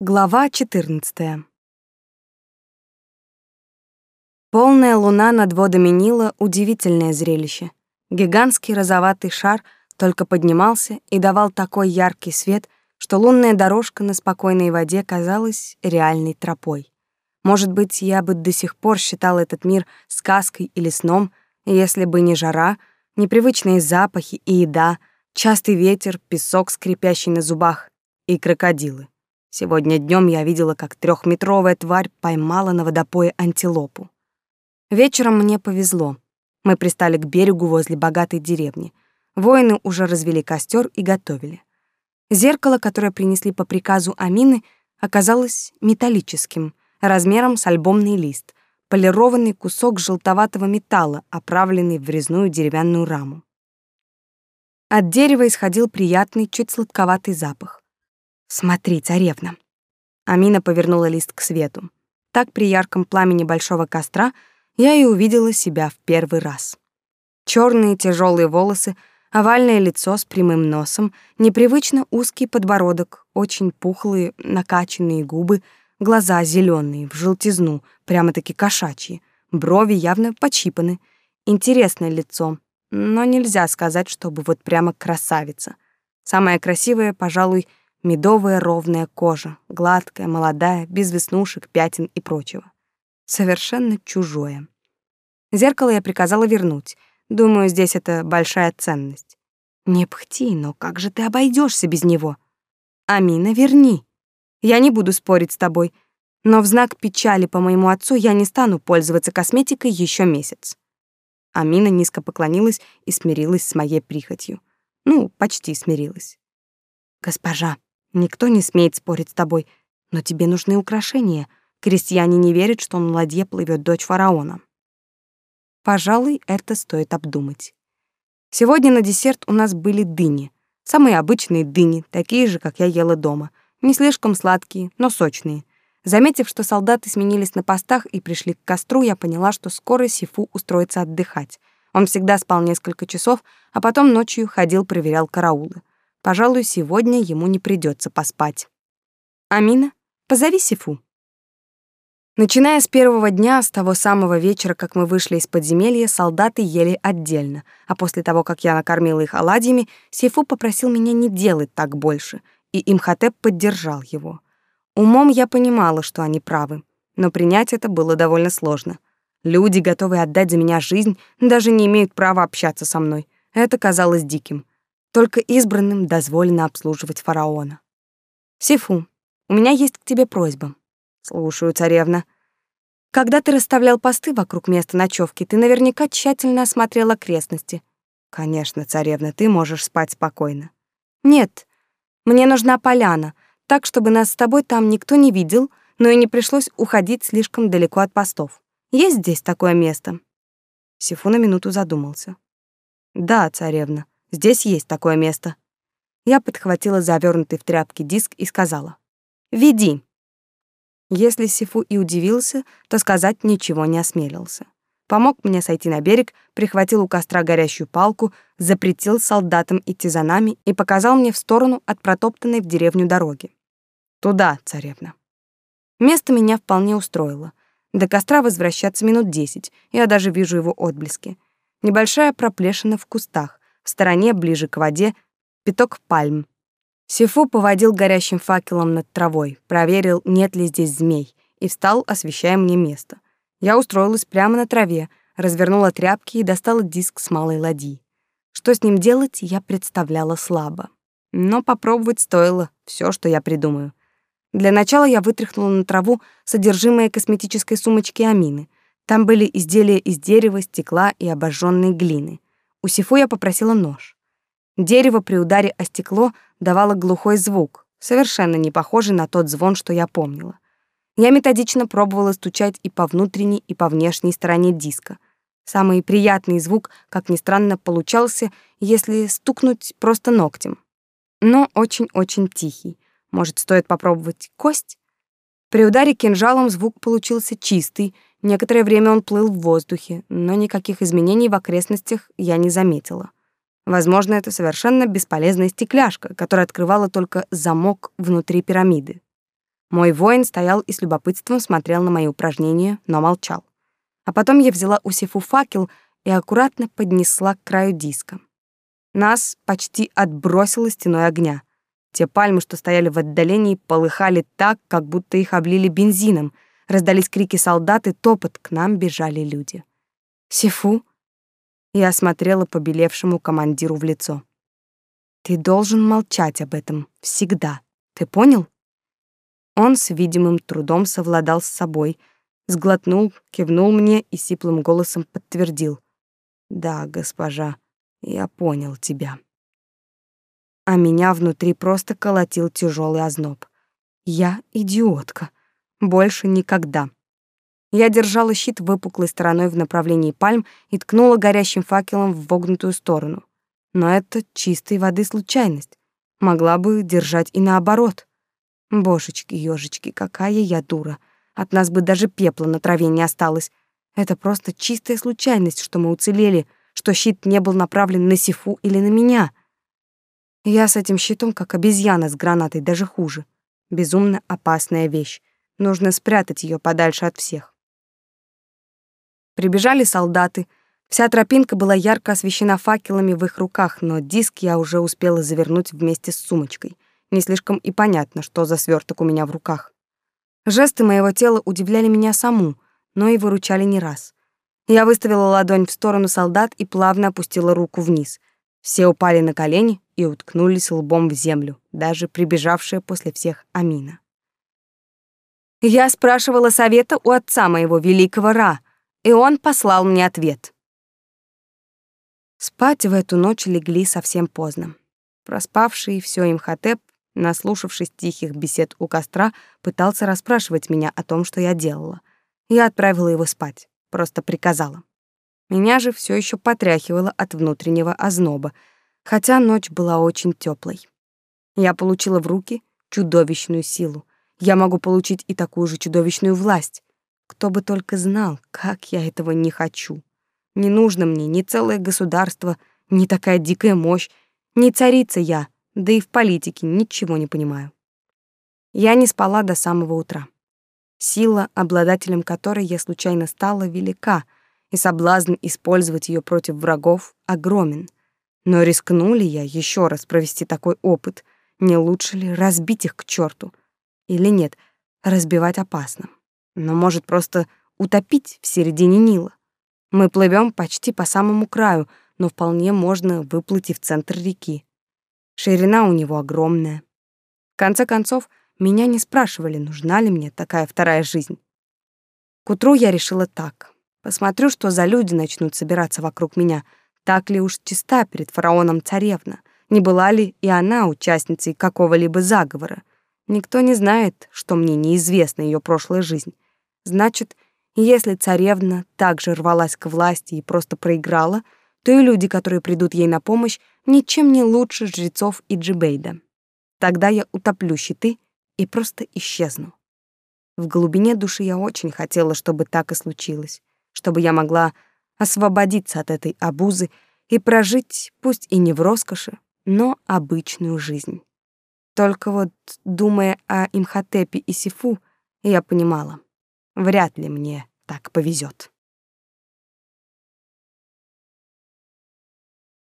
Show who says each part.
Speaker 1: Глава 14. Полная луна над водами Нила — удивительное зрелище. Гигантский розоватый шар только поднимался и давал такой яркий свет, что лунная дорожка на спокойной воде казалась реальной тропой. Может быть, я бы до сих пор считал этот мир сказкой или сном, если бы не жара, непривычные запахи и еда, частый ветер, песок, скрипящий на зубах, и крокодилы. Сегодня днем я видела, как трехметровая тварь поймала на водопое антилопу. Вечером мне повезло. Мы пристали к берегу возле богатой деревни. Воины уже развели костер и готовили. Зеркало, которое принесли по приказу Амины, оказалось металлическим, размером с альбомный лист, полированный кусок желтоватого металла, оправленный в резную деревянную раму. От дерева исходил приятный, чуть сладковатый запах. Смотри, царевна. Амина повернула лист к свету. Так при ярком пламени большого костра я и увидела себя в первый раз. Черные тяжелые волосы, овальное лицо с прямым носом, непривычно узкий подбородок, очень пухлые, накачанные губы, глаза зеленые, в желтизну, прямо-таки кошачьи, брови явно почипаны. Интересное лицо, но нельзя сказать, чтобы вот прямо красавица. Самая красивая, пожалуй, медовая ровная кожа, гладкая, молодая, без веснушек, пятен и прочего. Совершенно чужое. Зеркало я приказала вернуть. Думаю, здесь это большая ценность. Не пхти, но как же ты обойдешься без него? Амина, верни. Я не буду спорить с тобой, но в знак печали по моему отцу я не стану пользоваться косметикой еще месяц. Амина низко поклонилась и смирилась с моей прихотью. Ну, почти смирилась. Госпожа, Никто не смеет спорить с тобой, но тебе нужны украшения. Крестьяне не верят, что на ладье плывет дочь фараона. Пожалуй, это стоит обдумать. Сегодня на десерт у нас были дыни. Самые обычные дыни, такие же, как я ела дома. Не слишком сладкие, но сочные. Заметив, что солдаты сменились на постах и пришли к костру, я поняла, что скоро Сифу устроится отдыхать. Он всегда спал несколько часов, а потом ночью ходил, проверял караулы. Пожалуй, сегодня ему не придется поспать. Амина, позови Сифу. Начиная с первого дня, с того самого вечера, как мы вышли из подземелья, солдаты ели отдельно, а после того, как я накормила их оладьями, Сифу попросил меня не делать так больше, и Имхотеп поддержал его. Умом я понимала, что они правы, но принять это было довольно сложно. Люди, готовые отдать за меня жизнь, даже не имеют права общаться со мной. Это казалось диким. Только избранным дозволено обслуживать фараона. Сифу, у меня есть к тебе просьба. Слушаю, царевна. Когда ты расставлял посты вокруг места ночевки, ты наверняка тщательно осмотрел окрестности. Конечно, царевна, ты можешь спать спокойно. Нет, мне нужна поляна, так, чтобы нас с тобой там никто не видел, но и не пришлось уходить слишком далеко от постов. Есть здесь такое место?» Сифу на минуту задумался. «Да, царевна, Здесь есть такое место. Я подхватила завернутый в тряпки диск и сказала: "Веди". Если Сифу и удивился, то сказать ничего не осмелился. Помог мне сойти на берег, прихватил у костра горящую палку, запретил солдатам идти за нами и показал мне в сторону от протоптанной в деревню дороги. Туда, царевна. Место меня вполне устроило. До костра возвращаться минут десять, я даже вижу его отблески. Небольшая проплешина в кустах, в стороне, ближе к воде, пяток пальм. Сифу поводил горящим факелом над травой, проверил, нет ли здесь змей, и встал, освещая мне место. Я устроилась прямо на траве, развернула тряпки и достала диск с малой ладьи. Что с ним делать, я представляла слабо. Но попробовать стоило все, что я придумаю. Для начала я вытряхнула на траву содержимое косметической сумочки Амины. Там были изделия из дерева, стекла и обожженной глины. У Сифу я попросила нож. Дерево при ударе о стекло давало глухой звук, совершенно не похожий на тот звон, что я помнила. Я методично пробовала стучать и по внутренней, и по внешней стороне диска. Самый приятный звук, как ни странно, получался, если стукнуть просто ногтем. Но очень-очень тихий. Может, стоит попробовать кость? При ударе кинжалом звук получился чистый, Некоторое время он плыл в воздухе, но никаких изменений в окрестностях я не заметила. Возможно, это совершенно бесполезная стекляшка, которая открывала только замок внутри пирамиды. Мой воин стоял и с любопытством смотрел на мои упражнения, но молчал. А потом я взяла у Сифу факел и аккуратно поднесла к краю диска. Нас почти отбросило стеной огня. Те пальмы, что стояли в отдалении, полыхали так, как будто их облили бензином. Раздались крики солдат и топот, к нам бежали люди. «Сифу?» Я смотрела побелевшему командиру в лицо. «Ты должен молчать об этом. Всегда. Ты понял?» Он с видимым трудом совладал с собой, сглотнул, кивнул мне и сиплым голосом подтвердил. «Да, госпожа, я понял тебя» а меня внутри просто колотил тяжелый озноб. Я идиотка. Больше никогда. Я держала щит выпуклой стороной в направлении пальм и ткнула горящим факелом в вогнутую сторону. Но это чистой воды случайность. Могла бы держать и наоборот. Божечки, ёжечки, какая я дура. От нас бы даже пепла на траве не осталось. Это просто чистая случайность, что мы уцелели, что щит не был направлен на Сифу или на меня. Я с этим щитом как обезьяна с гранатой, даже хуже. Безумно опасная вещь. Нужно спрятать ее подальше от всех. Прибежали солдаты. Вся тропинка была ярко освещена факелами в их руках, но диск я уже успела завернуть вместе с сумочкой. Не слишком и понятно, что за сверток у меня в руках. Жесты моего тела удивляли меня саму, но и выручали не раз. Я выставила ладонь в сторону солдат и плавно опустила руку вниз. Все упали на колени и уткнулись лбом в землю, даже прибежавшая после всех Амина. Я спрашивала совета у отца моего великого Ра, и он послал мне ответ. Спать в эту ночь легли совсем поздно. Проспавший все имхотеп, наслушавшись тихих бесед у костра, пытался расспрашивать меня о том, что я делала. Я отправила его спать, просто приказала. Меня же все еще потряхивало от внутреннего озноба, хотя ночь была очень теплой. Я получила в руки чудовищную силу. Я могу получить и такую же чудовищную власть. Кто бы только знал, как я этого не хочу. Не нужно мне ни целое государство, ни такая дикая мощь, ни царица я, да и в политике ничего не понимаю. Я не спала до самого утра. Сила, обладателем которой я случайно стала, велика — и соблазн использовать ее против врагов огромен. Но рискну ли я еще раз провести такой опыт? Не лучше ли разбить их к черту? Или нет, разбивать опасно. Но может просто утопить в середине Нила. Мы плывем почти по самому краю, но вполне можно выплыть и в центр реки. Ширина у него огромная. В конце концов, меня не спрашивали, нужна ли мне такая вторая жизнь. К утру я решила так. Посмотрю, что за люди начнут собираться вокруг меня. Так ли уж чиста перед фараоном царевна? Не была ли и она участницей какого-либо заговора? Никто не знает, что мне неизвестна ее прошлая жизнь. Значит, если царевна также рвалась к власти и просто проиграла, то и люди, которые придут ей на помощь, ничем не лучше жрецов и Джибейда. Тогда я утоплю щиты и просто исчезну. В глубине души я очень хотела, чтобы так и случилось чтобы я могла освободиться от этой обузы и прожить, пусть и не в роскоши, но обычную жизнь. Только вот, думая о Имхотепе и Сифу, я понимала, вряд ли мне так повезет.